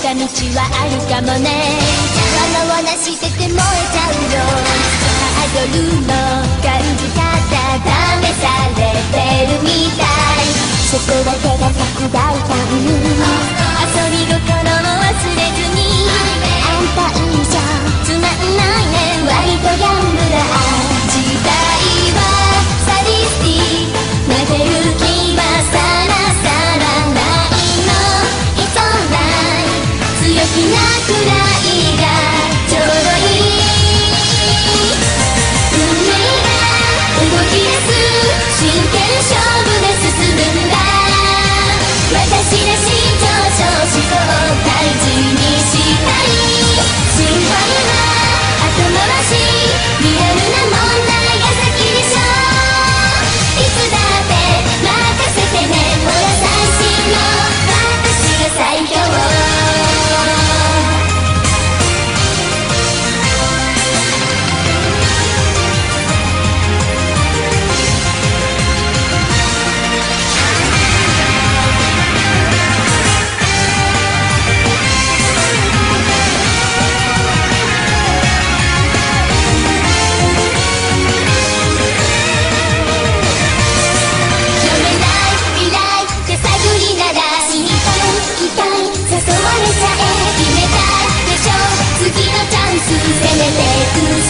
し道はあるかもね。わなわなしてて燃えちゃうよ。ハードルの感じ方試されてるみたい。そこだけが拡大感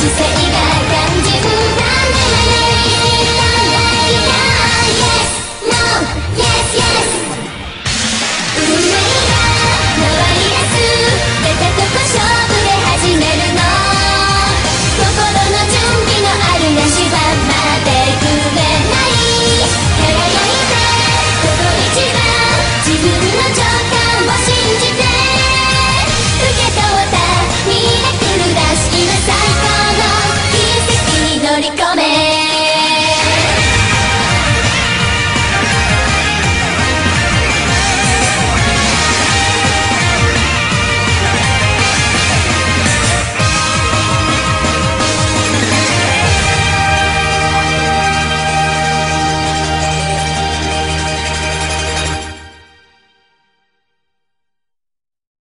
姿勢